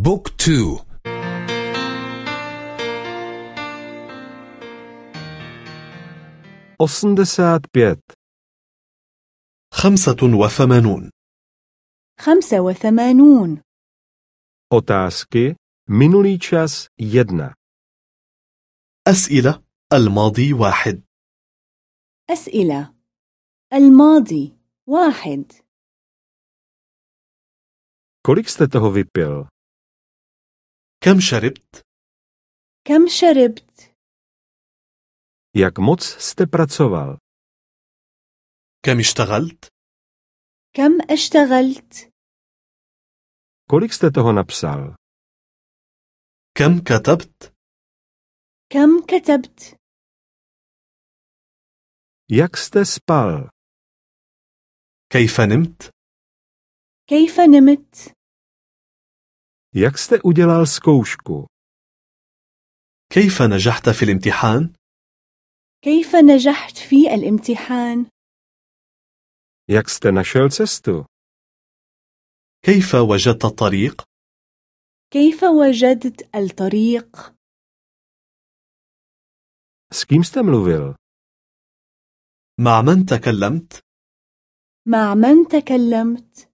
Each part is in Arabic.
بوك تو. osmdesát pět خمسة وثمانون. خمسة وثمانون. otázky minulý čas jedna أسئلة. الماضي واحد. أسئلة. الماضي واحد. kolik jste toho vypil كم شربت؟ كم شربت jak moc jste pracoval كم اشتغلت؟ كم اشتغلت kolik jste toho napsal كم كتبت؟ كم كتبت jak jste spal كيف نمت؟ كيف نمت jak jste udělal zkoušku? كيف نجحت في الامتحان؟ كيف نجحت في الامتحان؟ Jak jste našel cestu? كيف وجدت الطريق؟ كيف وجدت الطريق؟ S kým jste mluvil? مع من تكلمت؟ مع من تكلمت؟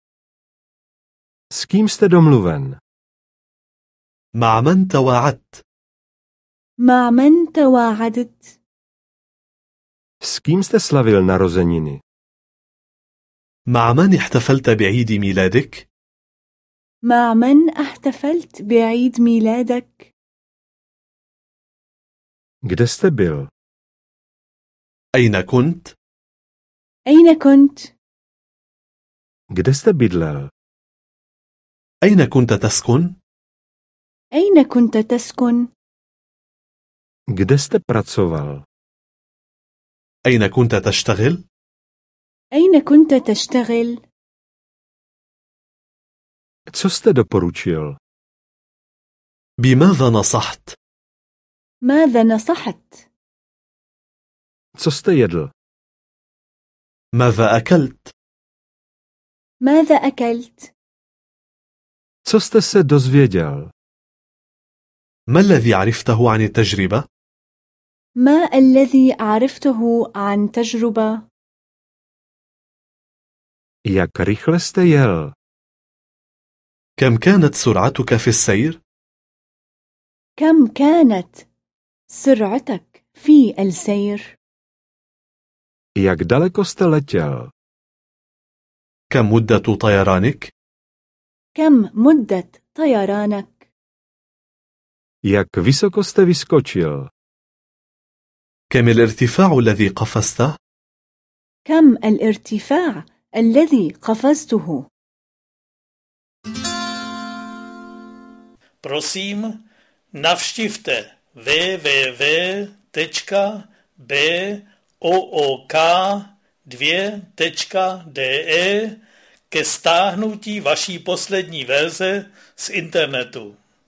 S kým jste domluven? مع من تواعدت؟ مع من تواعدت s kým jste slavil narozeniny مع من احتفلت بعيد ميلادك؟ مع من احتفلت بعيد ميلادك kde jste byl أين كنت؟ أين كنت kde jste bydlel أين كنت تسكن؟ أين كنت تسكن؟ Kde jste pracoval? أين كنت تشتغل؟ أين كنت تشتغل؟ Co jste doporučil? بماذا نصحت؟ ماذا نصحت؟ Co jste jedl? ماذا أكلت؟ ماذا أكلت؟ Co jste se dozvěděl? ما الذي عرفته عن التجربة؟ ما الذي عرفته عن تجربة jak rychle jste jel كم كانت سرعتك في السير؟ كم كانت سرعتك في السير jak daleko jste letěl كم مدة طيرانك؟ كم مدة طيرانك jak vysoko jste vyskočil كم الارتفاع الذي قفزته؟ كم الارتفاع الذي قفزته Prosím, navštivte www.book2.de ke stáhnutí vaší poslední verze z internetu.